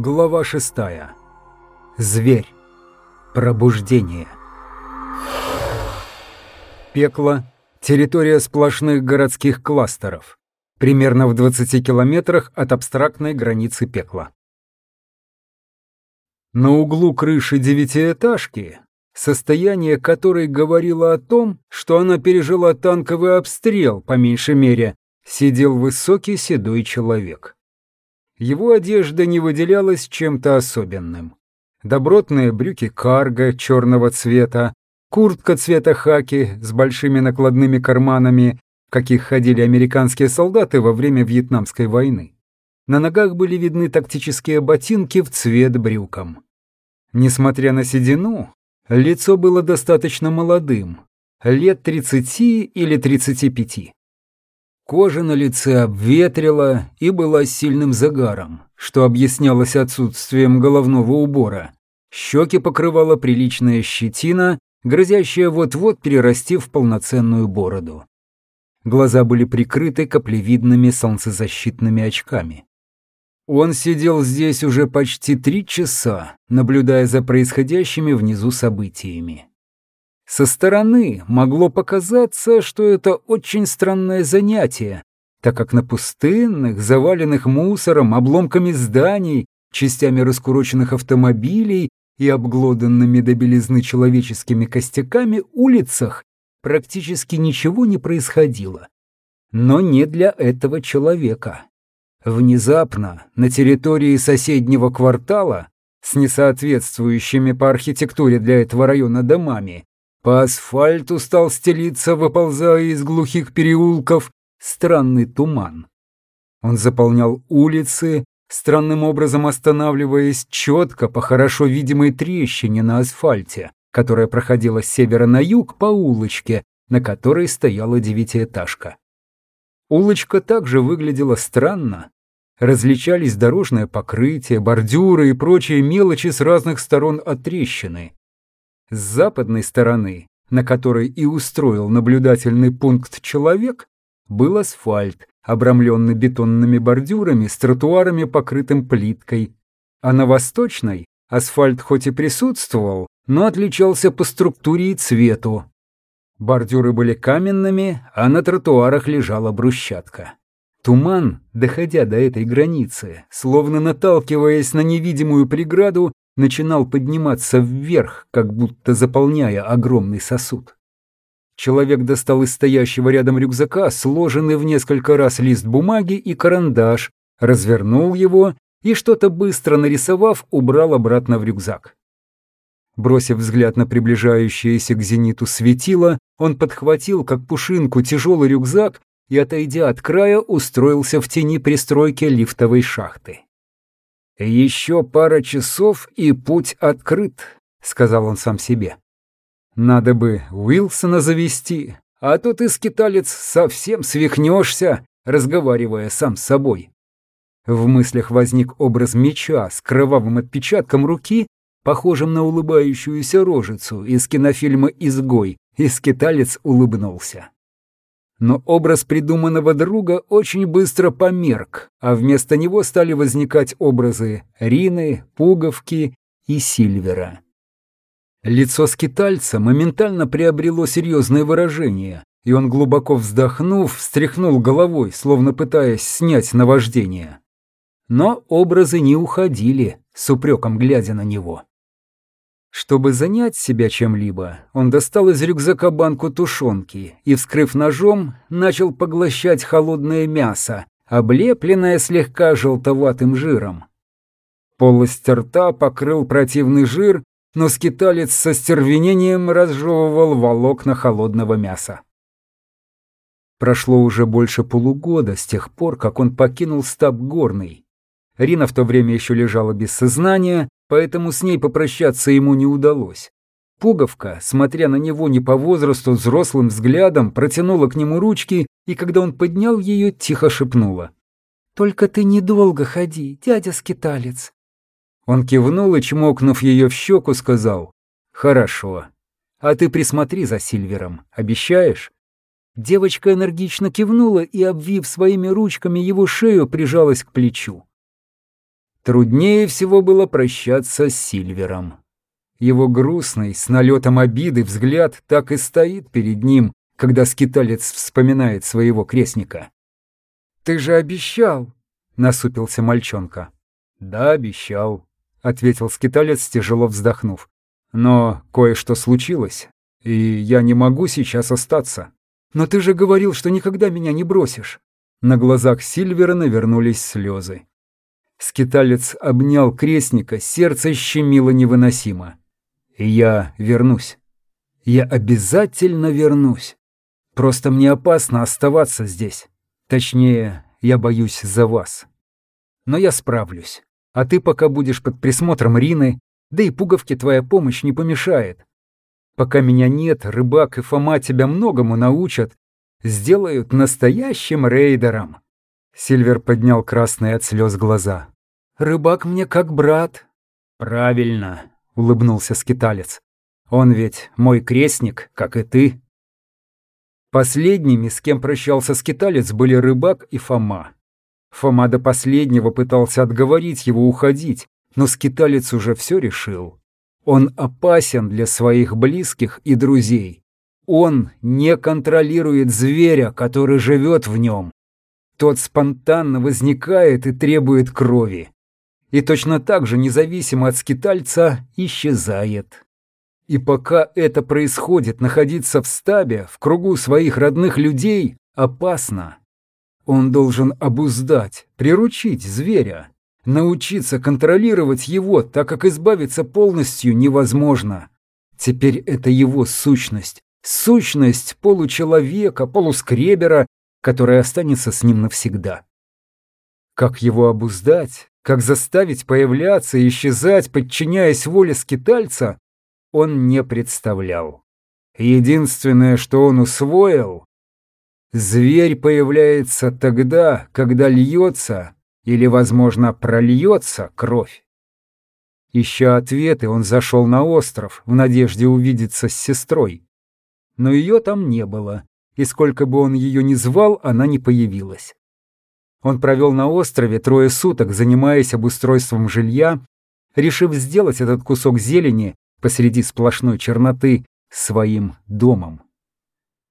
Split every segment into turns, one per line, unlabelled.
Глава шестая. Зверь. Пробуждение. Пекло – территория сплошных городских кластеров, примерно в 20 километрах от абстрактной границы пекла. На углу крыши девятиэтажки, состояние которой говорило о том, что она пережила танковый обстрел, по меньшей мере, сидел высокий седой человек. Его одежда не выделялась чем-то особенным. Добротные брюки карго черного цвета, куртка цвета хаки с большими накладными карманами, в каких ходили американские солдаты во время Вьетнамской войны. На ногах были видны тактические ботинки в цвет брюкам. Несмотря на седину, лицо было достаточно молодым, лет 30 или 35. Кожа на лице обветрила и была сильным загаром, что объяснялось отсутствием головного убора. Щеки покрывала приличная щетина, грозящая вот-вот перерасти в полноценную бороду. Глаза были прикрыты каплевидными солнцезащитными очками. Он сидел здесь уже почти три часа, наблюдая за происходящими внизу событиями. Со стороны могло показаться, что это очень странное занятие, так как на пустынных, заваленных мусором, обломками зданий, частями раскуроченных автомобилей и обглоданными до белизны человеческими костяками улицах практически ничего не происходило. Но не для этого человека. Внезапно на территории соседнего квартала с несоответствующими по архитектуре для этого района домами по асфальту стал стелиться, выползая из глухих переулков, странный туман. Он заполнял улицы, странным образом останавливаясь четко по хорошо видимой трещине на асфальте, которая проходила с севера на юг по улочке, на которой стояла девятиэтажка. Улочка также выглядела странно. Различались дорожное покрытие, бордюры и прочие мелочи с разных сторон от трещины. С западной стороны, на которой и устроил наблюдательный пункт человек, был асфальт, обрамленный бетонными бордюрами с тротуарами, покрытым плиткой. А на восточной асфальт хоть и присутствовал, но отличался по структуре и цвету. Бордюры были каменными, а на тротуарах лежала брусчатка. Туман, доходя до этой границы, словно наталкиваясь на невидимую преграду, начинал подниматься вверх, как будто заполняя огромный сосуд. Человек достал из стоящего рядом рюкзака сложенный в несколько раз лист бумаги и карандаш, развернул его и, что-то быстро нарисовав, убрал обратно в рюкзак. Бросив взгляд на приближающееся к зениту светило, он подхватил, как пушинку, тяжелый рюкзак и, отойдя от края, устроился в тени пристройки лифтовой шахты. «Еще пара часов, и путь открыт», — сказал он сам себе. «Надо бы Уилсона завести, а то ты, скиталец, совсем свихнешься, разговаривая сам с собой». В мыслях возник образ меча с кровавым отпечатком руки, похожим на улыбающуюся рожицу из кинофильма «Изгой», и скиталец улыбнулся но образ придуманного друга очень быстро померк, а вместо него стали возникать образы Рины, Пуговки и Сильвера. Лицо скитальца моментально приобрело серьезное выражение, и он, глубоко вздохнув, встряхнул головой, словно пытаясь снять наваждение. Но образы не уходили, с упреком глядя на него. Чтобы занять себя чем-либо, он достал из рюкзака банку тушенки и, вскрыв ножом, начал поглощать холодное мясо, облепленное слегка желтоватым жиром. Полость рта покрыл противный жир, но скиталец со стервенением разжевывал волокна холодного мяса. Прошло уже больше полугода с тех пор, как он покинул стаб горный. Рина в то время еще лежала без сознания, поэтому с ней попрощаться ему не удалось. Пуговка, смотря на него не по возрасту взрослым взглядом, протянула к нему ручки, и когда он поднял ее, тихо шепнула. «Только ты недолго ходи, дядя-скиталец». Он кивнул и, чмокнув ее в щеку, сказал. «Хорошо. А ты присмотри за Сильвером, обещаешь?» Девочка энергично кивнула и, обвив своими ручками его шею, прижалась к плечу. Труднее всего было прощаться с Сильвером. Его грустный, с налетом обиды взгляд так и стоит перед ним, когда скиталец вспоминает своего крестника. «Ты же обещал!» — насупился мальчонка. «Да, обещал», — ответил скиталец, тяжело вздохнув. «Но кое-что случилось, и я не могу сейчас остаться». «Но ты же говорил, что никогда меня не бросишь». На глазах Сильвера навернулись слезы. Скиталец обнял крестника, сердце щемило невыносимо. Я вернусь. Я обязательно вернусь. Просто мне опасно оставаться здесь. Точнее, я боюсь за вас. Но я справлюсь. А ты пока будешь под присмотром Рины, да и пуговке твоя помощь не помешает. Пока меня нет, рыбак и Фома тебя многому научат, сделают настоящим рейдером. Сильвер поднял красные от слез глаза. «Рыбак мне как брат». «Правильно», — улыбнулся скиталец. «Он ведь мой крестник, как и ты». Последними, с кем прощался скиталец, были рыбак и Фома. Фома до последнего пытался отговорить его уходить, но скиталец уже все решил. Он опасен для своих близких и друзей. Он не контролирует зверя, который живет в нем. Тот спонтанно возникает и требует крови. И точно так же, независимо от скитальца, исчезает. И пока это происходит, находиться в стабе, в кругу своих родных людей, опасно. Он должен обуздать, приручить зверя, научиться контролировать его, так как избавиться полностью невозможно. Теперь это его сущность, сущность получеловека, полускребера, которая останется с ним навсегда. Как его обуздать, как заставить появляться и исчезать, подчиняясь воле скитальца, он не представлял. Единственное, что он усвоил, зверь появляется тогда, когда льется или, возможно, прольется кровь. Ища ответы, он зашел на остров в надежде увидеться с сестрой но ее там не было, и сколько бы он ее ни звал, она не появилась. Он провел на острове трое суток, занимаясь обустройством жилья, решив сделать этот кусок зелени посреди сплошной черноты своим домом.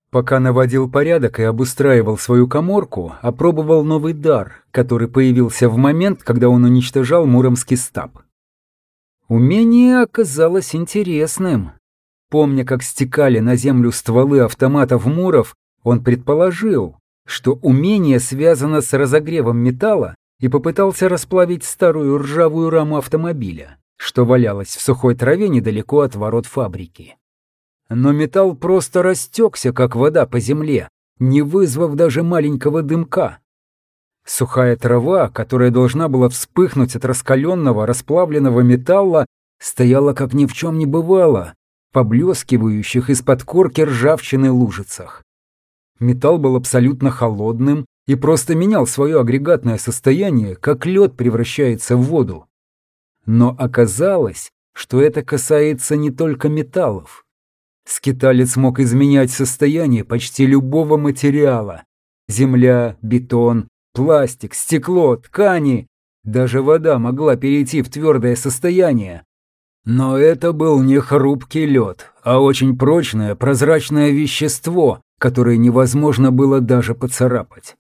Пока наводил порядок и обустраивал свою коморку, опробовал новый дар, который появился в момент, когда он уничтожал муромский стаб. Умение оказалось интересным. Помня, как стекали на землю стволы автоматов Муров, он предположил, что умение связано с разогревом металла и попытался расплавить старую ржавую раму автомобиля, что валялась в сухой траве недалеко от ворот фабрики. Но металл просто растекся, как вода по земле, не вызвав даже маленького дымка. Сухая трава, которая должна была вспыхнуть от раскаленного, расплавленного металла, стояла как ни в чем не бывало, поблескивающих из-под корки ржавчины лужицах. Металл был абсолютно холодным и просто менял свое агрегатное состояние, как лед превращается в воду. Но оказалось, что это касается не только металлов. Скиталец мог изменять состояние почти любого материала. Земля, бетон, пластик, стекло, ткани. Даже вода могла перейти в твердое состояние, но это был не хрупкий лед, а очень прочное прозрачное вещество, которое невозможно было даже поцарапать.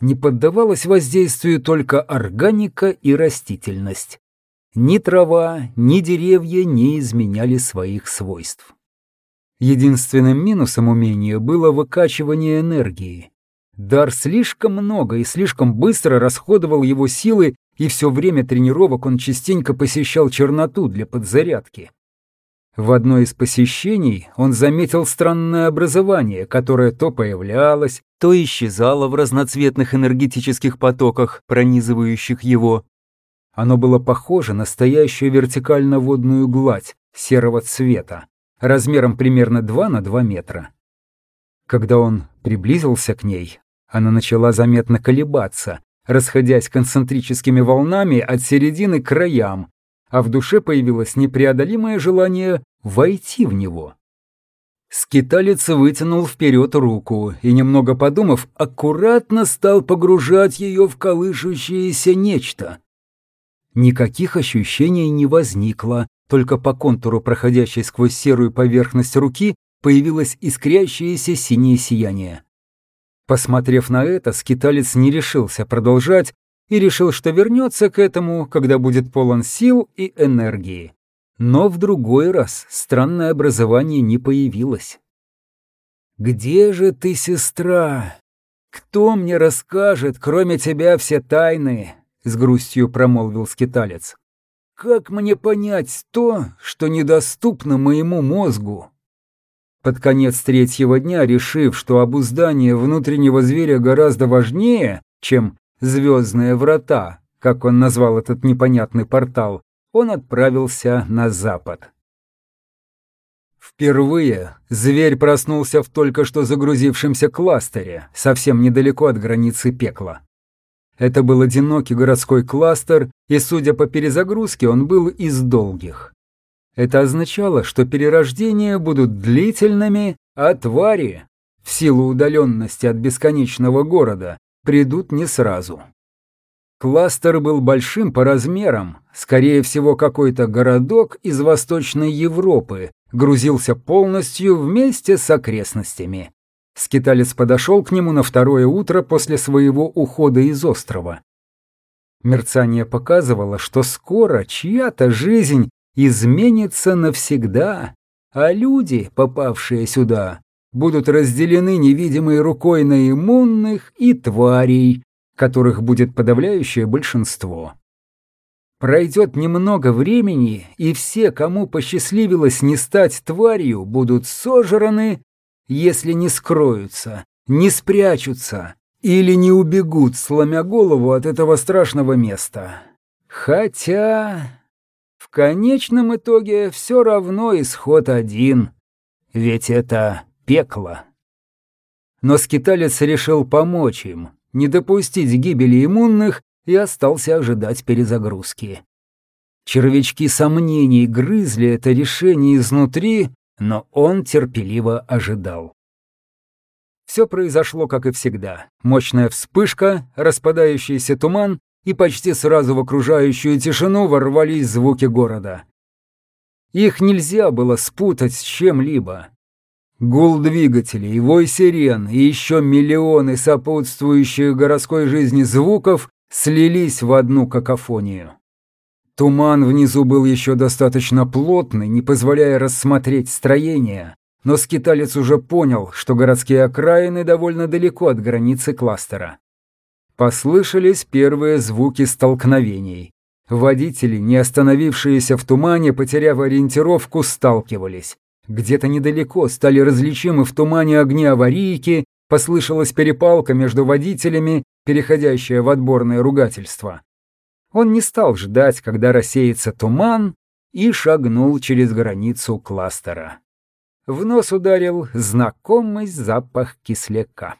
Не поддавалось воздействию только органика и растительность. Ни трава, ни деревья не изменяли своих свойств. Единственным минусом умения было выкачивание энергии. Дар слишком много и слишком быстро расходовал его силы и все время тренировок он частенько посещал черноту для подзарядки. В одно из посещений он заметил странное образование, которое то появлялось, то исчезало в разноцветных энергетических потоках, пронизывающих его. Оно было похоже на стоящую вертикально-водную гладь серого цвета, размером примерно 2 на 2 метра. Когда он приблизился к ней, она начала заметно колебаться, расходясь концентрическими волнами от середины к краям, а в душе появилось непреодолимое желание войти в него. Скиталец вытянул вперед руку и, немного подумав, аккуратно стал погружать ее в колышущееся нечто. Никаких ощущений не возникло, только по контуру, проходящей сквозь серую поверхность руки, появилось искрящееся синее сияние. Посмотрев на это, скиталец не решился продолжать и решил, что вернется к этому, когда будет полон сил и энергии. Но в другой раз странное образование не появилось. «Где же ты, сестра? Кто мне расскажет, кроме тебя, все тайны?» — с грустью промолвил скиталец. «Как мне понять то, что недоступно моему мозгу?» Под конец третьего дня, решив, что обуздание внутреннего зверя гораздо важнее, чем «звездные врата», как он назвал этот непонятный портал, он отправился на запад. Впервые зверь проснулся в только что загрузившемся кластере, совсем недалеко от границы пекла. Это был одинокий городской кластер, и, судя по перезагрузке, он был из долгих. Это означало, что перерождения будут длительными, а твари, в силу удаленности от бесконечного города, придут не сразу. Кластер был большим по размерам, скорее всего какой-то городок из Восточной Европы, грузился полностью вместе с окрестностями. Скиталец подошел к нему на второе утро после своего ухода из острова. Мерцание показывало, что скоро чья-то жизнь изменится навсегда, а люди, попавшие сюда, будут разделены невидимой рукой на иммунных и тварей, которых будет подавляющее большинство. Пройдет немного времени, и все, кому посчастливилось не стать тварью, будут сожраны, если не скроются, не спрячутся или не убегут, сломя голову от этого страшного места. Хотя конечном итоге все равно исход один, ведь это пекло. Но скиталец решил помочь им, не допустить гибели иммунных и остался ожидать перезагрузки. Червячки сомнений грызли это решение изнутри, но он терпеливо ожидал. Все произошло, как и всегда. Мощная вспышка, распадающийся туман, и почти сразу в окружающую тишину ворвались звуки города. Их нельзя было спутать с чем-либо. Гул двигателей, вой сирен и еще миллионы сопутствующих городской жизни звуков слились в одну какофонию. Туман внизу был еще достаточно плотный, не позволяя рассмотреть строение, но скиталец уже понял, что городские окраины довольно далеко от границы кластера. Послышались первые звуки столкновений. Водители, не остановившиеся в тумане, потеряв ориентировку, сталкивались. Где-то недалеко стали различимы в тумане огни аварийки, послышалась перепалка между водителями, переходящая в отборное ругательство. Он не стал ждать, когда рассеется туман, и шагнул через границу кластера. В нос ударил знакомый запах кисляка.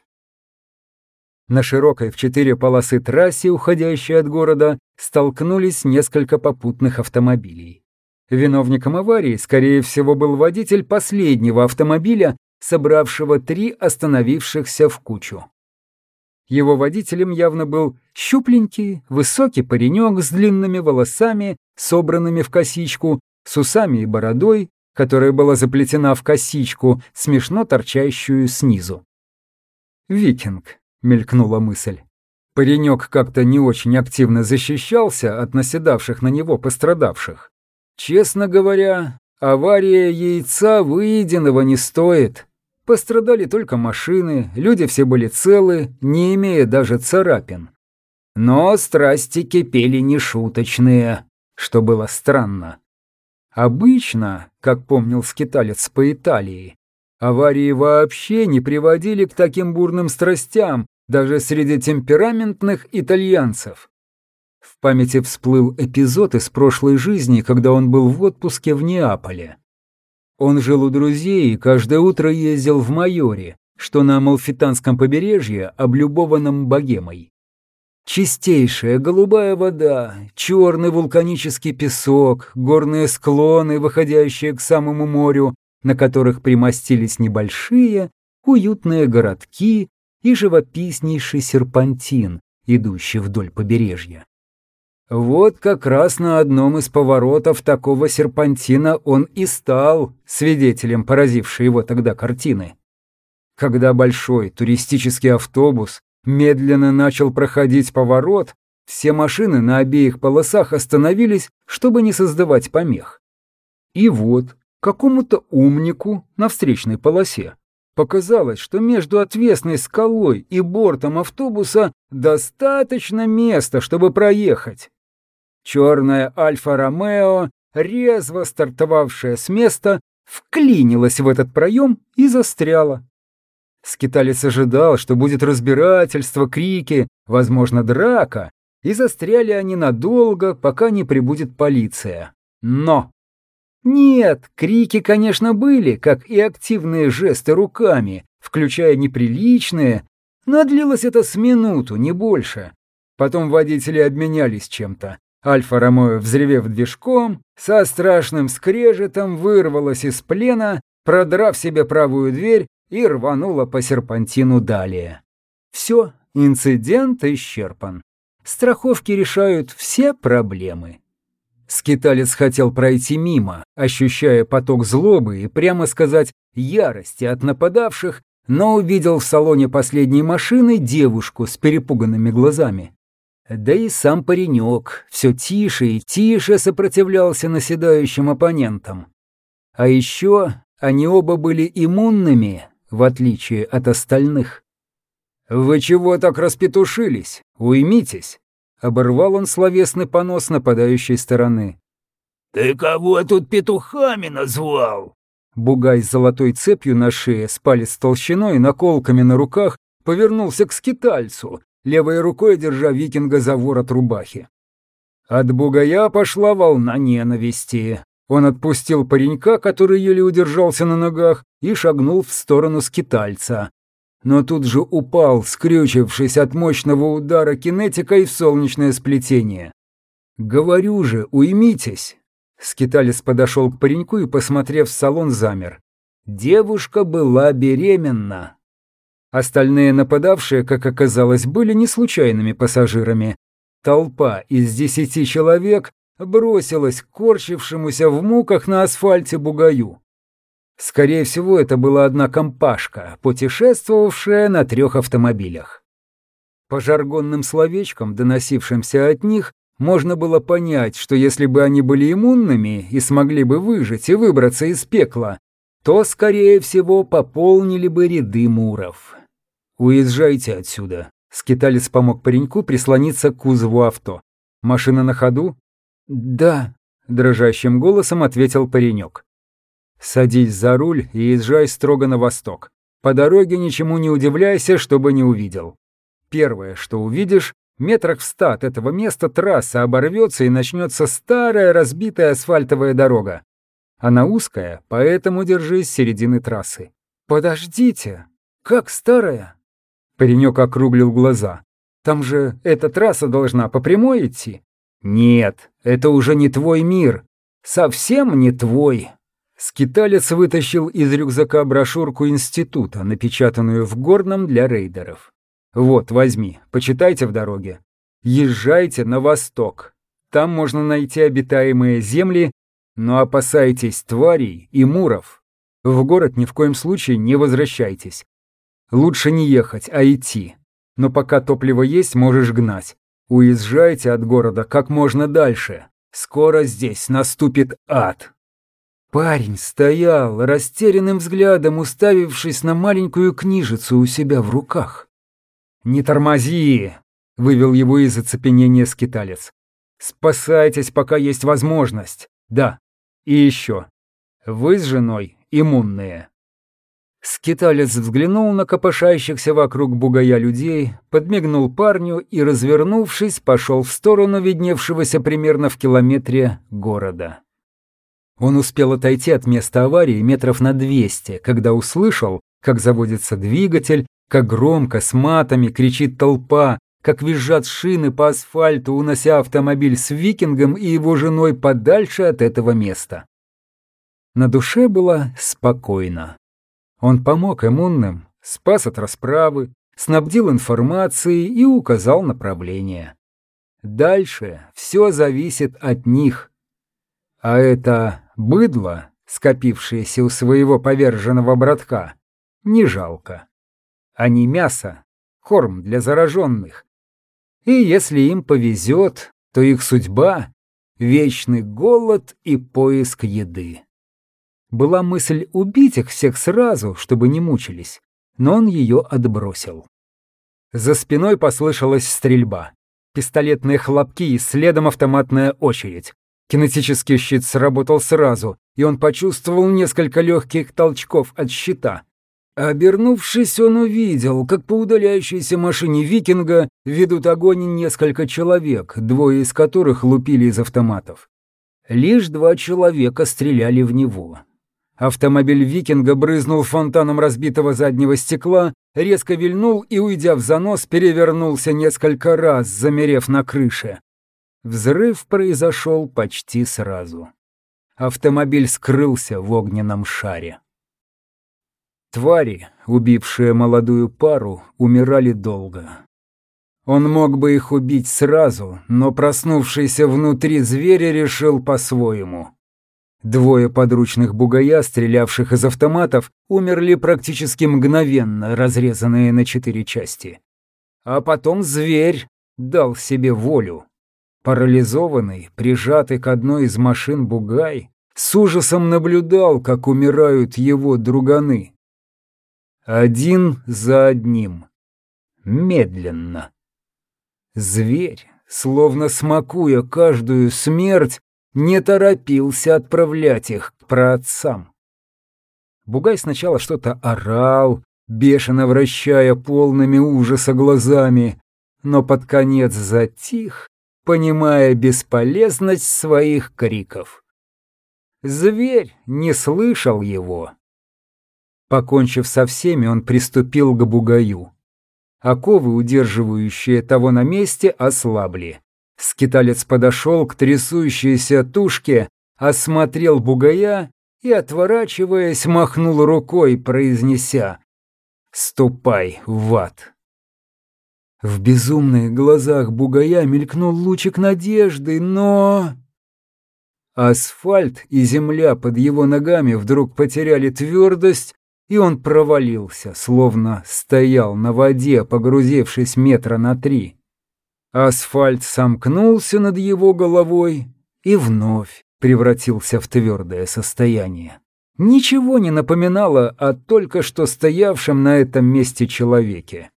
На широкой в четыре полосы трассе, уходящей от города, столкнулись несколько попутных автомобилей. Виновником аварии, скорее всего, был водитель последнего автомобиля, собравшего три остановившихся в кучу. Его водителем явно был щупленький, высокий паренек с длинными волосами, собранными в косичку, с усами и бородой, которая была заплетена в косичку, смешно торчащую снизу. «Викинг», — мелькнула мысль. Паренек как-то не очень активно защищался от наседавших на него пострадавших. Честно говоря, авария яйца выеденного не стоит. Пострадали только машины, люди все были целы, не имея даже царапин. Но страсти кипели нешуточные, что было странно. Обычно, как помнил скиталец по Италии, аварии вообще не приводили к таким бурным страстям даже среди темпераментных итальянцев. В памяти всплыл эпизод из прошлой жизни, когда он был в отпуске в Неаполе. Он жил у друзей и каждое утро ездил в Майоре, что на Амалфитанском побережье, облюбованном богемой. Чистейшая голубая вода, черный вулканический песок, горные склоны, выходящие к самому морю, на которых примостились небольшие, уютные городки и живописнейший серпантин, идущий вдоль побережья. Вот как раз на одном из поворотов такого серпантина он и стал свидетелем поразившей его тогда картины. Когда большой туристический автобус медленно начал проходить поворот, все машины на обеих полосах остановились, чтобы не создавать помех. И вот какому-то умнику на встречной полосе показалось, что между отвесной скалой и бортом автобуса достаточно места, чтобы проехать. Черная Альфа-Ромео, резво стартовавшая с места, вклинилась в этот проем и застряла. Скиталец ожидал, что будет разбирательство, крики, возможно, драка, и застряли они надолго, пока не прибудет полиция. Но! Нет, крики, конечно, были, как и активные жесты руками, включая неприличные, но длилось это с минуту, не больше. Потом водители обменялись чем-то. Альфа-Ромео, взревев движком, со страшным скрежетом вырвалась из плена, продрав себе правую дверь и рванула по серпантину далее. Все, инцидент исчерпан. Страховки решают все проблемы. Скиталец хотел пройти мимо, ощущая поток злобы и, прямо сказать, ярости от нападавших, но увидел в салоне последней машины девушку с перепуганными глазами. Да и сам паренек все тише и тише сопротивлялся наседающим оппонентам. А еще они оба были иммунными, в отличие от остальных. «Вы чего так распетушились? Уймитесь!» Оборвал он словесный понос нападающей стороны.
«Ты кого тут петухами назвал?»
Бугай с золотой цепью на шее, с палец толщиной, наколками на руках, повернулся к скитальцу, левой рукой держа викинга за ворот рубахи. От бугая пошла волна ненависти. Он отпустил паренька, который еле удержался на ногах, и шагнул в сторону скитальца, но тут же упал, скрючившись от мощного удара кинетикой в солнечное сплетение. «Говорю же, уймитесь!» Скиталец подошел к пареньку и, посмотрев в салон, замер. Девушка была беременна. Остальные нападавшие, как оказалось, были не случайными пассажирами. Толпа из десяти человек бросилась к корчившемуся в муках на асфальте бугаю. Скорее всего, это была одна компашка, путешествовавшая на трех автомобилях. По жаргонным словечкам, доносившимся от них, можно было понять, что если бы они были иммунными и смогли бы выжить и выбраться из пекла, то, скорее всего, пополнили бы ряды муров. «Уезжайте отсюда», — скиталец помог пареньку прислониться к кузову авто. «Машина на ходу?» «Да», — дрожащим голосом ответил паренек. Садись за руль и езжай строго на восток. По дороге ничему не удивляйся, чтобы не увидел. Первое, что увидишь, метрах в ста от этого места трасса оборвется и начнется старая разбитая асфальтовая дорога. Она узкая, поэтому держись середины трассы. Подождите, как старая? Паренек округлил глаза. Там же эта трасса должна по прямой идти. Нет, это уже не твой мир. Совсем не твой. Скиталец вытащил из рюкзака брошюрку института, напечатанную в Горном для рейдеров. «Вот, возьми, почитайте в дороге. Езжайте на восток. Там можно найти обитаемые земли, но опасайтесь тварей и муров. В город ни в коем случае не возвращайтесь. Лучше не ехать, а идти. Но пока топливо есть, можешь гнать. Уезжайте от города как можно дальше. Скоро здесь наступит ад». Парень стоял, растерянным взглядом уставившись на маленькую книжицу у себя в руках. «Не тормози!» — вывел его из оцепенения скиталец. «Спасайтесь, пока есть возможность. Да, и еще. Вы с женой иммунные». Скиталец взглянул на копошащихся вокруг бугая людей, подмигнул парню и, развернувшись, пошел в сторону видневшегося примерно в километре города. Он успел отойти от места аварии метров на 200, когда услышал, как заводится двигатель, как громко с матами кричит толпа, как визжат шины по асфальту, унося автомобиль с викингом и его женой подальше от этого места. На душе было спокойно. Он помог иммунным, спас от расправы, снабдил информацией и указал направление. Дальше все зависит от них. А это быдло, скопившееся у своего поверженного братка, не жалко. Они мясо, корм для зараженных. И если им повезет, то их судьба — вечный голод и поиск еды. Была мысль убить их всех сразу, чтобы не мучились, но он ее отбросил. За спиной послышалась стрельба. Пистолетные хлопки и следом автоматная очередь. Кинетический щит сработал сразу, и он почувствовал несколько легких толчков от щита. Обернувшись, он увидел, как по удаляющейся машине викинга ведут огонь несколько человек, двое из которых лупили из автоматов. Лишь два человека стреляли в него. Автомобиль викинга брызнул фонтаном разбитого заднего стекла, резко вильнул и, уйдя в занос, перевернулся несколько раз, замерев на крыше. Взрыв произошел почти сразу. Автомобиль скрылся в огненном шаре. Твари, убившие молодую пару, умирали долго. Он мог бы их убить сразу, но проснувшийся внутри зверя решил по-своему. Двое подручных бугая, стрелявших из автоматов, умерли практически мгновенно, разрезанные на четыре части. А потом зверь дал себе волю. Парализованный, прижатый к одной из машин бугай, с ужасом наблюдал, как умирают его друганы. Один за одним. Медленно. Зверь, словно смакуя каждую смерть, не торопился отправлять их к праотцам. Бугай сначала что-то орал, бешено вращая полными ужаса глазами, но под конец затих, понимая бесполезность своих криков. Зверь не слышал его. Покончив со всеми, он приступил к бугаю. Оковы, удерживающие того на месте, ослабли. Скиталец подошел к трясущейся тушке, осмотрел бугая и, отворачиваясь, махнул рукой, произнеся «Ступай в ад». В безумных глазах бугая мелькнул лучик надежды, но... Асфальт и земля под его ногами вдруг потеряли твердость, и он провалился, словно стоял на воде, погрузившись метра на три. Асфальт сомкнулся над его головой и вновь превратился в твердое состояние. Ничего не напоминало о только что стоявшем на этом месте человеке.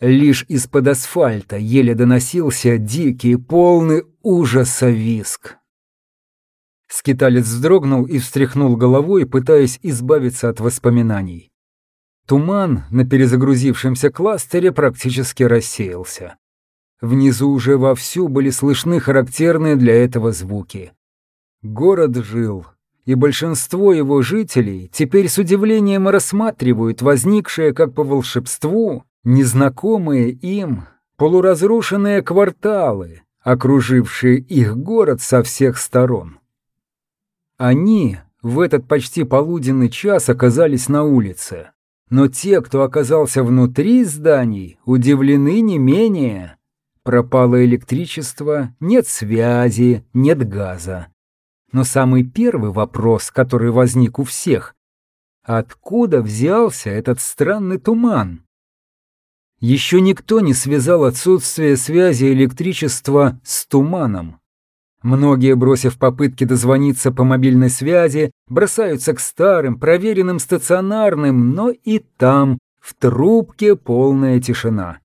Лишь из-под асфальта еле доносился дикий, полный ужаса виск. Скиталец вздрогнул и встряхнул головой, пытаясь избавиться от воспоминаний. Туман на перезагрузившемся кластере практически рассеялся. Внизу уже вовсю были слышны характерные для этого звуки. Город жил, и большинство его жителей теперь с удивлением рассматривают возникшие, как по волшебству, незнакомые им полуразрушенные кварталы, окружившие их город со всех сторон. Они в этот почти полуденный час оказались на улице, но те, кто оказался внутри зданий, удивлены не менее. Пропало электричество, нет связи, нет газа. Но самый первый вопрос, который возник у всех, откуда взялся этот странный туман? Еще никто не связал отсутствие связи электричества с туманом. Многие, бросив попытки дозвониться по мобильной связи, бросаются к старым, проверенным стационарным, но и там, в трубке, полная тишина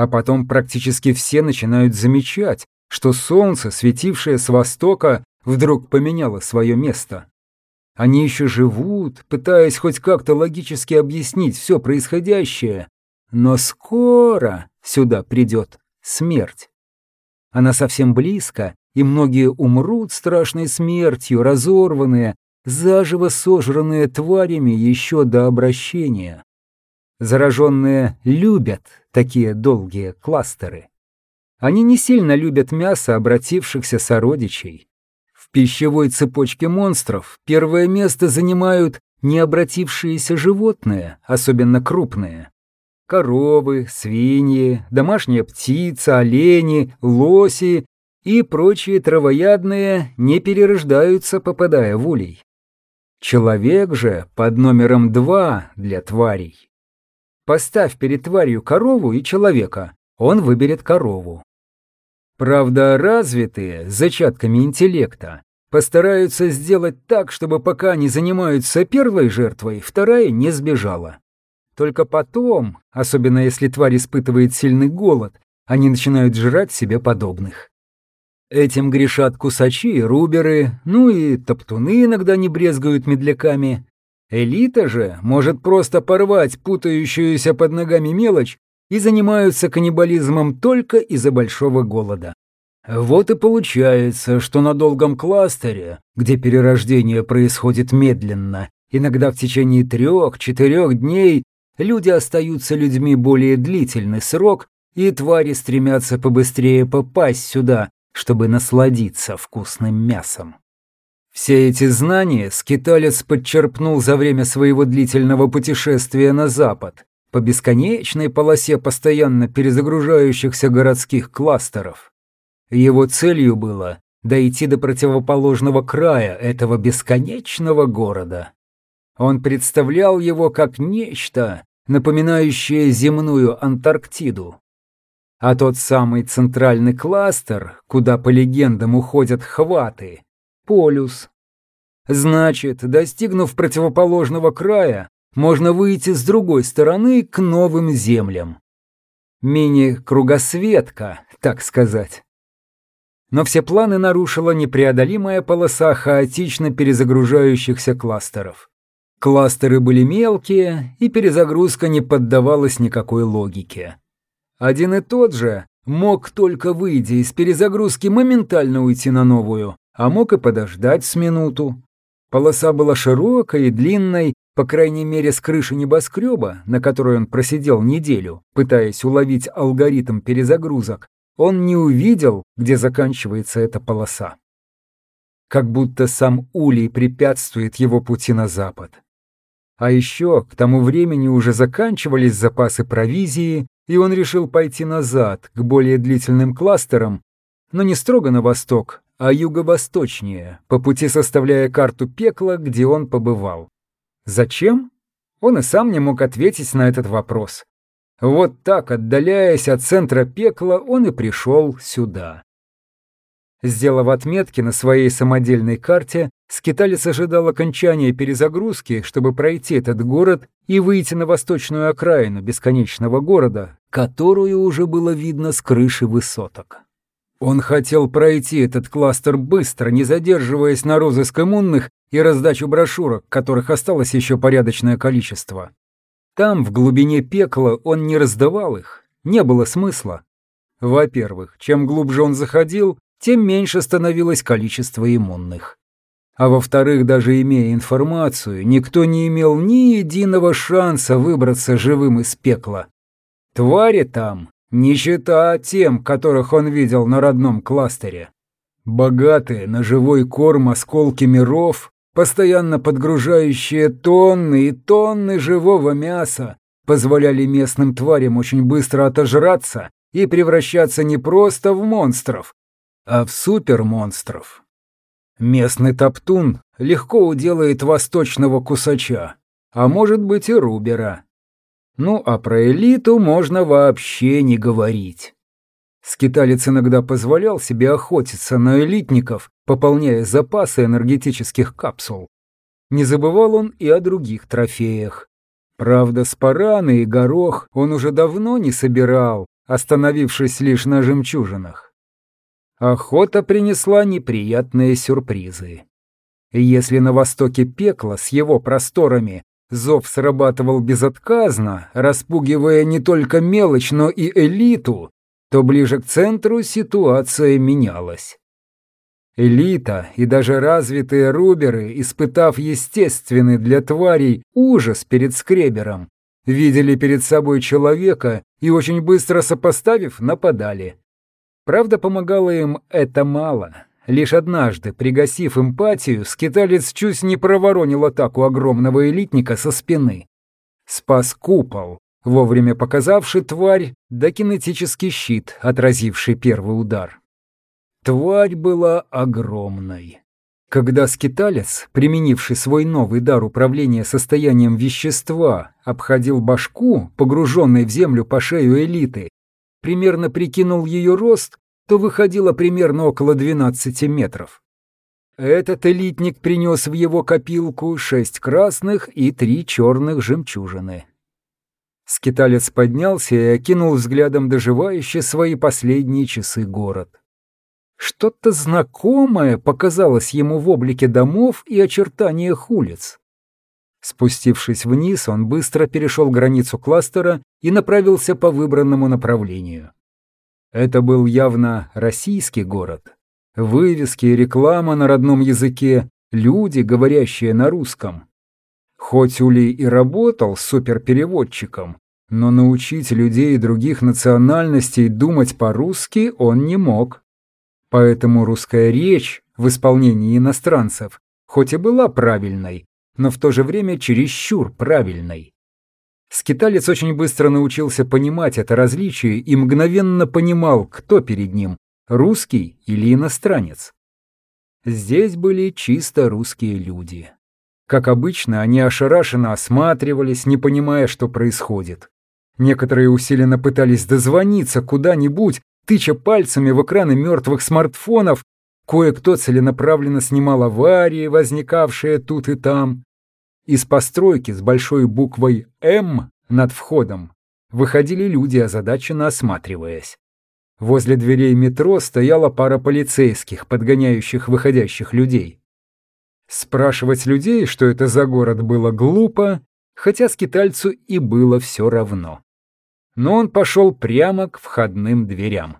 а потом практически все начинают замечать, что солнце, светившее с востока, вдруг поменяло свое место. Они еще живут, пытаясь хоть как-то логически объяснить все происходящее, но скоро сюда придет смерть. Она совсем близко, и многие умрут страшной смертью, разорванные, заживо сожранные тварями еще до обращения. Зараженные любят такие долгие кластеры. Они не сильно любят мясо обратившихся сородичей. В пищевой цепочке монстров первое место занимают необратившиеся животные, особенно крупные. Коровы, свиньи, домашняя птица, олени, лоси и прочие травоядные не перерождаются, попадая в улей. Человек же под номером два для тварей. Поставь перед тварью корову и человека, он выберет корову. Правда, развитые, зачатками интеллекта, постараются сделать так, чтобы пока они занимаются первой жертвой, вторая не сбежала. Только потом, особенно если тварь испытывает сильный голод, они начинают жрать себе подобных. Этим грешат кусачи руберы, ну и топтуны иногда не брезгуют медляками. Элита же может просто порвать путающуюся под ногами мелочь и занимаются каннибализмом только из-за большого голода. Вот и получается, что на долгом кластере, где перерождение происходит медленно, иногда в течение трех-четырех дней, люди остаются людьми более длительный срок, и твари стремятся побыстрее попасть сюда, чтобы насладиться вкусным мясом. Все эти знания скиталец подчерпнул за время своего длительного путешествия на запад, по бесконечной полосе постоянно перезагружающихся городских кластеров. Его целью было дойти до противоположного края этого бесконечного города. Он представлял его как нечто, напоминающее земную Антарктиду, а тот самый центральный кластер, куда по легендам уходят хваты, полюс. Значит, достигнув противоположного края, можно выйти с другой стороны к новым землям. Мини-кругосветка, так сказать. Но все планы нарушила непреодолимая полоса хаотично перезагружающихся кластеров. Кластеры были мелкие, и перезагрузка не поддавалась никакой логике. Один и тот же мог только выйдя из перезагрузки моментально уйти на новую, а мог и подождать с минуту. Полоса была широкой и длинной, по крайней мере с крыши небоскреба, на которой он просидел неделю, пытаясь уловить алгоритм перезагрузок, он не увидел, где заканчивается эта полоса. Как будто сам Улей препятствует его пути на запад. А еще к тому времени уже заканчивались запасы провизии, и он решил пойти назад, к более длительным кластерам, но не строго на восток, а юго-восточнее, по пути составляя карту пекла, где он побывал. Зачем? Он и сам не мог ответить на этот вопрос. Вот так, отдаляясь от центра пекла, он и пришел сюда. Сделав отметки на своей самодельной карте, скиталец ожидал окончания перезагрузки, чтобы пройти этот город и выйти на восточную окраину бесконечного города, которую уже было видно с крыши высоток. Он хотел пройти этот кластер быстро, не задерживаясь на розыск иммунных и раздачу брошюрок, которых осталось еще порядочное количество. Там, в глубине пекла, он не раздавал их, не было смысла. Во-первых, чем глубже он заходил, тем меньше становилось количество иммунных. А во-вторых, даже имея информацию, никто не имел ни единого шанса выбраться живым из пекла. Твари там, не считая тем, которых он видел на родном кластере. Богатые на живой корм осколки миров, постоянно подгружающие тонны и тонны живого мяса, позволяли местным тварям очень быстро отожраться и превращаться не просто в монстров, а в супермонстров. Местный топтун легко уделает восточного кусача, а может быть и рубера. Ну а про элиту можно вообще не говорить. Скиталец иногда позволял себе охотиться на элитников, пополняя запасы энергетических капсул. Не забывал он и о других трофеях. Правда, спараны и горох он уже давно не собирал, остановившись лишь на жемчужинах. Охота принесла неприятные сюрпризы. Если на востоке пекла с его просторами зов срабатывал безотказно, распугивая не только мелочь, но и элиту, то ближе к центру ситуация менялась. Элита и даже развитые руберы, испытав естественный для тварей ужас перед скребером, видели перед собой человека и очень быстро сопоставив, нападали. Правда, помогало им это мало. Лишь однажды, пригасив эмпатию, скиталец чуть не проворонил атаку огромного элитника со спины. Спас купол, вовремя показавший тварь, да кинетический щит, отразивший первый удар. Тварь была огромной. Когда скиталец, применивший свой новый дар управления состоянием вещества, обходил башку, погруженной в землю по шею элиты, примерно прикинул ее рост, то выходило примерно около 12 метров. Этот элитник принес в его копилку шесть красных и три черных жемчужины. Скиталец поднялся и окинул взглядом доживающий свои последние часы город. Что-то знакомое показалось ему в облике домов и очертаниях улиц. Спустившись вниз, он быстро перешел границу кластера и направился по выбранному направлению. Это был явно российский город. Вывески реклама на родном языке, люди, говорящие на русском. Хоть Улей и работал суперпереводчиком, но научить людей других национальностей думать по-русски он не мог. Поэтому русская речь в исполнении иностранцев хоть и была правильной, но в то же время чересчур правильной. Скиталец очень быстро научился понимать это различие и мгновенно понимал, кто перед ним – русский или иностранец. Здесь были чисто русские люди. Как обычно, они ошарашенно осматривались, не понимая, что происходит. Некоторые усиленно пытались дозвониться куда-нибудь, тыча пальцами в экраны мертвых смартфонов, кое-кто целенаправленно снимал аварии, возникавшие тут и там. Из постройки с большой буквой «М» над входом выходили люди, озадаченно осматриваясь. Возле дверей метро стояла пара полицейских, подгоняющих выходящих людей. Спрашивать людей, что это за город, было глупо, хотя скитальцу и было все равно но он пошел прямо к входным дверям.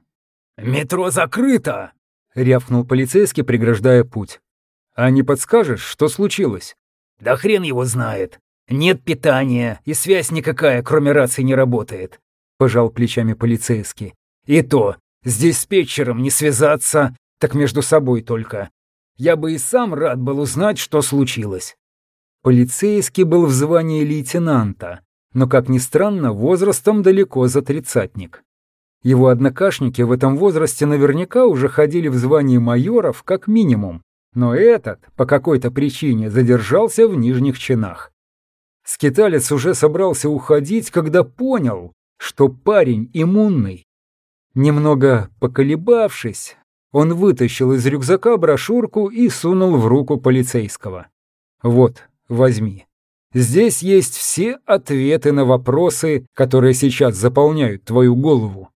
«Метро закрыто!»
— рявкнул полицейский, преграждая путь. «А не подскажешь, что случилось?»
«Да хрен его знает. Нет питания, и связь никакая, кроме рации, не работает», — пожал плечами полицейский. «И то, здесь с Петчером не связаться, так между собой только. Я бы и сам рад был узнать, что случилось».
Полицейский был в звании лейтенанта, но, как ни странно, возрастом далеко за тридцатник. Его однокашники в этом возрасте наверняка уже ходили в звании майоров как минимум, но этот по какой-то причине задержался в нижних чинах. Скиталец уже собрался уходить, когда понял, что парень иммунный. Немного поколебавшись, он вытащил из рюкзака брошюрку и сунул в руку полицейского. «Вот, возьми». Здесь есть все ответы на вопросы, которые сейчас заполняют твою голову.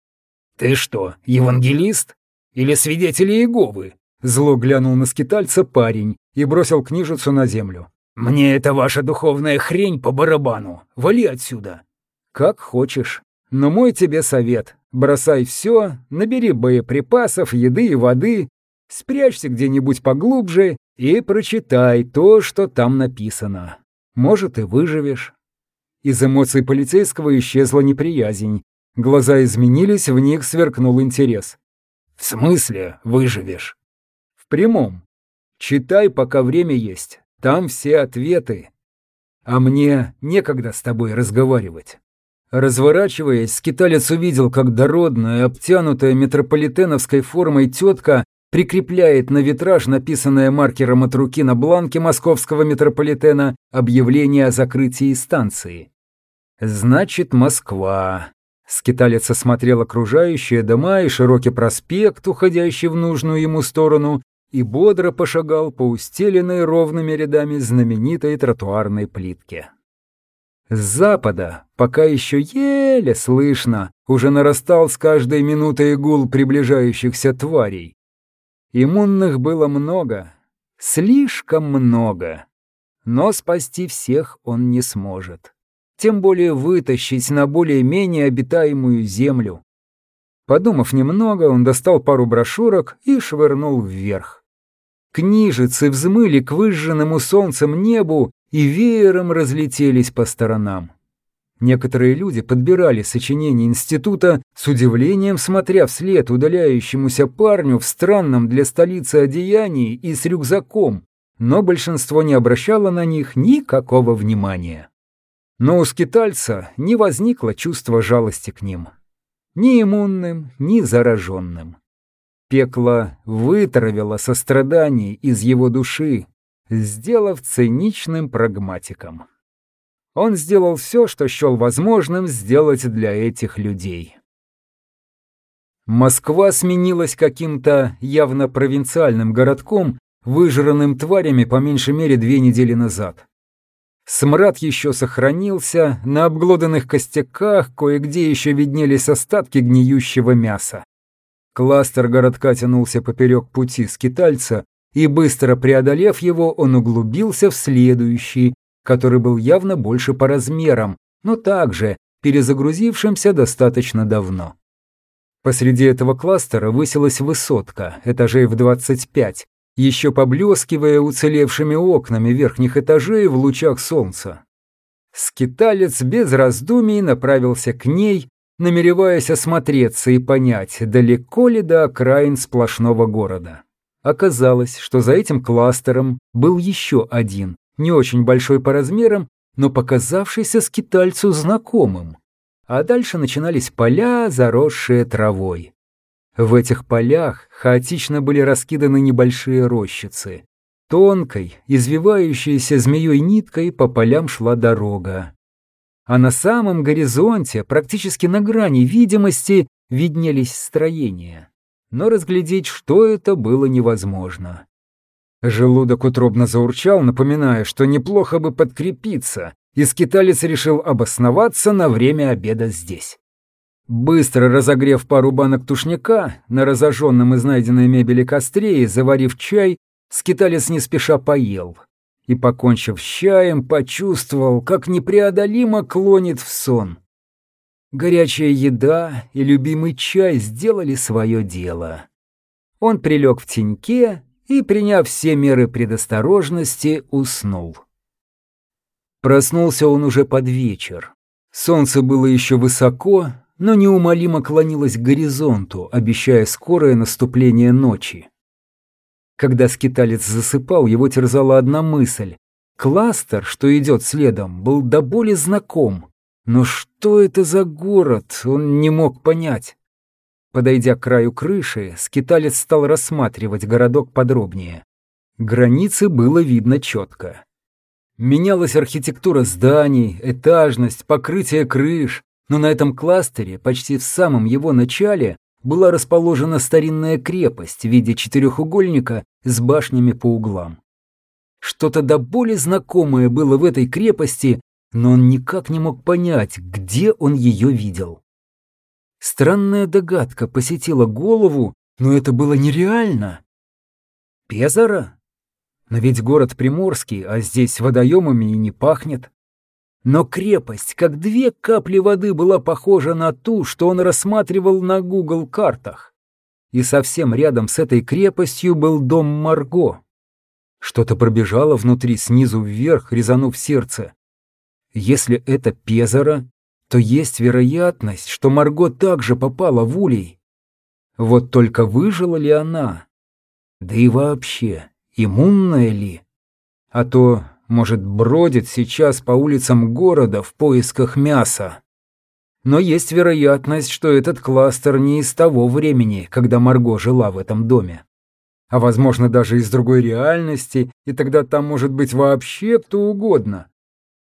Ты что, евангелист? Или свидетель Иеговы?
Зло глянул на скитальца парень и бросил книжицу на землю.
«Мне эта ваша духовная хрень по барабану. Вали отсюда».
«Как хочешь. Но мой тебе совет. Бросай все, набери боеприпасов, еды и воды, спрячься где-нибудь поглубже и прочитай то, что там написано. Может, и выживешь. Из эмоций полицейского исчезла неприязнь. Глаза изменились, в них сверкнул интерес.
«В смысле выживешь?»
«В прямом. Читай, пока время есть. Там все ответы. А мне некогда с тобой разговаривать». Разворачиваясь, скиталец увидел, как дородная, обтянутая метрополитеновской формой тетка прикрепляет на витраж написанное маркером от руки на бланке московского метрополитена объявление о закрытии станции. «Значит, Москва». Скиталец осмотрел окружающие дома и широкий проспект, уходящий в нужную ему сторону, и бодро пошагал по устеленной ровными рядами знаменитой тротуарной плитке. С запада, пока еще еле слышно, уже нарастал с каждой минутой гул приближающихся тварей. Иммунных было много, слишком много. Но спасти всех он не сможет. Тем более вытащить на более-менее обитаемую землю. Подумав немного, он достал пару брошюрок и швырнул вверх. Книжицы взмыли к выжженному солнцем небу и веером разлетелись по сторонам. Некоторые люди подбирали сочинения института, с удивлением смотря вслед удаляющемуся парню в странном для столицы одеянии и с рюкзаком, но большинство не обращало на них никакого внимания. Но у скитальца не возникло чувства жалости к ним. Ни иммунным, ни зараженным. Пекло вытравило сострадание из его души, сделав циничным прагматиком. Он сделал все, что счел возможным сделать для этих людей. Москва сменилась каким-то явно провинциальным городком, выжранным тварями по меньшей мере две недели назад. Смрад еще сохранился, на обглоданных костяках кое-где еще виднелись остатки гниющего мяса. Кластер городка тянулся поперек пути скитальца, и быстро преодолев его, он углубился в следующий, который был явно больше по размерам, но также перезагрузившимся достаточно давно. Посреди этого кластера высилась высотка, этажей в 25, еще поблескивая уцелевшими окнами верхних этажей в лучах солнца. Скиталец без раздумий направился к ней, намереваясь осмотреться и понять, далеко ли до окраин сплошного города. Оказалось, что за этим кластером был еще один, не очень большой по размерам, но показавшийся скитальцу знакомым. А дальше начинались поля, заросшие травой. В этих полях хаотично были раскиданы небольшие рощицы. Тонкой, извивающейся змеей ниткой по полям шла дорога. А на самом горизонте, практически на грани видимости, виднелись строения. Но разглядеть, что это, было невозможно. Желудок утробно заурчал, напоминая, что неплохо бы подкрепиться, и скиталец решил обосноваться на время обеда здесь. Быстро разогрев пару банок тушняка на разожженном из найденной мебели костре и заварив чай, скиталец не спеша поел. И, покончив с чаем, почувствовал, как непреодолимо клонит в сон. Горячая еда и любимый чай сделали свое дело. Он прилег в теньке и, приняв все меры предосторожности, уснул. Проснулся он уже под вечер. Солнце было еще высоко, но неумолимо клонилось к горизонту, обещая скорое наступление ночи. Когда скиталец засыпал, его терзала одна мысль. Кластер, что идет следом, был до боли знаком. Но что это за город, он не мог понять. Подойдя к краю крыши, скиталец стал рассматривать городок подробнее. Границы было видно четко. Менялась архитектура зданий, этажность, покрытие крыш, но на этом кластере, почти в самом его начале, была расположена старинная крепость в виде четырехугольника с башнями по углам. Что-то до боли знакомое было в этой крепости, но он никак не мог понять, где он ее видел. Странная догадка посетила голову, но это было нереально. Пезара? Но ведь город приморский, а здесь водоемами и не пахнет. Но крепость, как две капли воды, была похожа на ту, что он рассматривал на Google-картах. И совсем рядом с этой крепостью был дом Марго. Что-то пробежало внутри снизу вверх, резанув сердце. Если это Пезара, то есть вероятность, что Марго также попала в улей. Вот только выжила ли она? Да и вообще, иммунная ли? А то может, бродит сейчас по улицам города в поисках мяса. Но есть вероятность, что этот кластер не из того времени, когда Марго жила в этом доме. А возможно, даже из другой реальности, и тогда там может быть вообще кто угодно.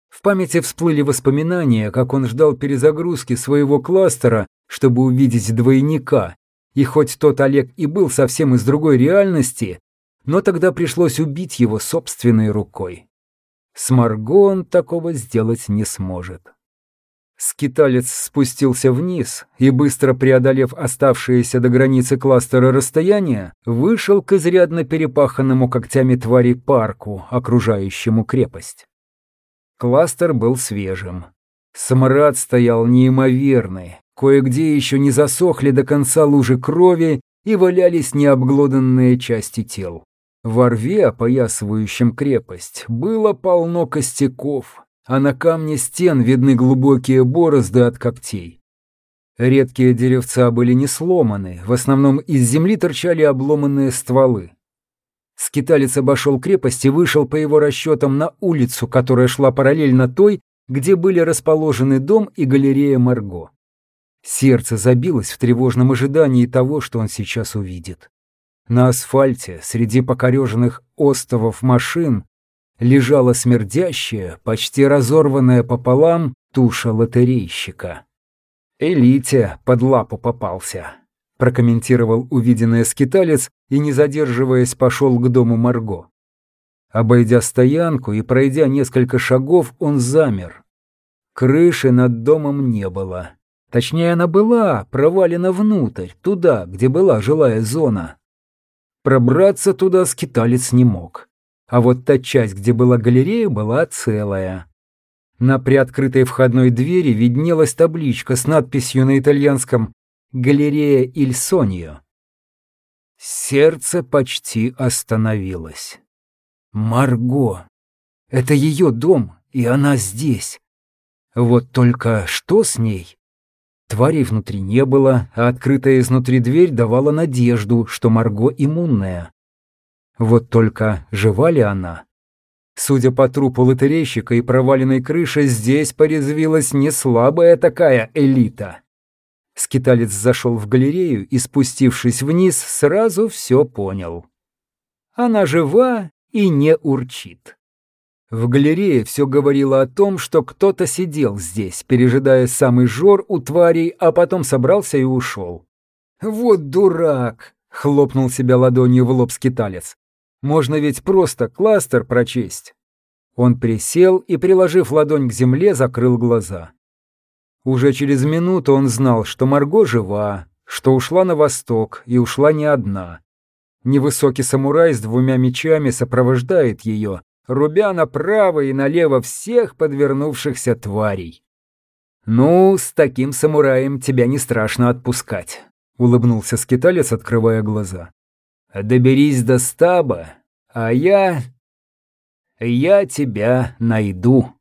В памяти всплыли воспоминания, как он ждал перезагрузки своего кластера, чтобы увидеть двойника. И хоть тот Олег и был совсем из другой реальности, но тогда пришлось убить его собственной рукой. С Марго он такого сделать не сможет. Скиталец спустился вниз и, быстро преодолев оставшееся до границы кластера расстояние, вышел к изрядно перепаханному когтями твари парку, окружающему крепость. Кластер был свежим. Смрад стоял неимоверный, кое-где еще не засохли до конца лужи крови и валялись необглоданные части тел. Во рве, опоясывающем крепость, было полно костяков, а на камне стен видны глубокие борозды от когтей. Редкие деревца были не сломаны, в основном из земли торчали обломанные стволы. Скиталец обошел крепость и вышел по его расчетам на улицу, которая шла параллельно той, где были расположены дом и галерея Марго. Сердце забилось в тревожном ожидании того, что он сейчас увидит. На асфальте, среди покореженных остовов машин, лежала смердящая, почти разорванная пополам туша лотерейщика. «Элите под лапу попался», — прокомментировал увиденное скиталец и, не задерживаясь, пошел к дому Марго. Обойдя стоянку и пройдя несколько шагов, он замер. Крыши над домом не было. Точнее, она была провалена внутрь, туда, где была жилая зона. Пробраться туда скиталец не мог. А вот та часть, где была галерея, была целая. На приоткрытой входной двери виднелась табличка с надписью на итальянском «Галерея Иль Соньо». Сердце почти остановилось. Марго. Это ее дом, и она здесь. Вот только что с ней? Тварей внутри не было, а открытая изнутри дверь давала надежду, что Марго иммунная. Вот только жива ли она? Судя по трупу лотерейщика и проваленной крыше, здесь порезвилась не слабая такая элита. Скиталец зашел в галерею и, спустившись вниз, сразу все понял. Она жива и не урчит. В галерее все говорило о том, что кто-то сидел здесь, пережидая самый жор у тварей, а потом собрался и ушел. «Вот дурак!» — хлопнул себя ладонью в лоб скиталец. «Можно ведь просто кластер прочесть». Он присел и, приложив ладонь к земле, закрыл глаза. Уже через минуту он знал, что Марго жива, что ушла на восток и ушла не одна. Невысокий самурай с двумя мечами сопровождает ее, рубя направо и налево всех подвернувшихся тварей. «Ну, с таким самураем тебя не страшно отпускать», — улыбнулся скиталец, открывая глаза. «Доберись до стаба, а я... я тебя найду».